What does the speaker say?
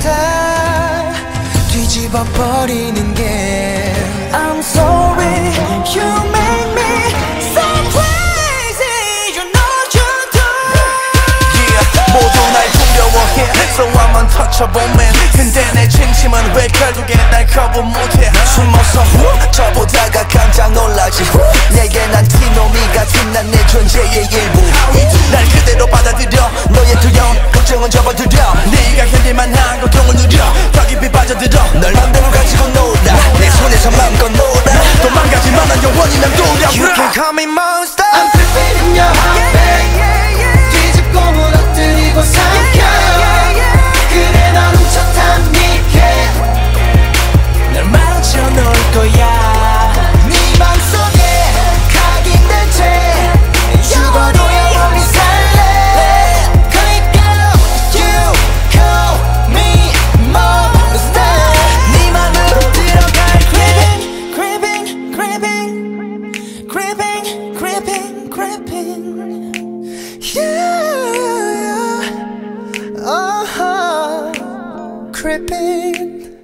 다 뒤집어 버리는 게 I'm sorry you make me so crazy you know you do yeah, 모두 날 두려워해 So I'm untouchable man 근데 내 진심은 왜 결국에 날 거부 못해 도망가지만 난 영원히 맴돌아 You can call me monster. I'm tripping in your heart happen. Yeah, oh, creeping.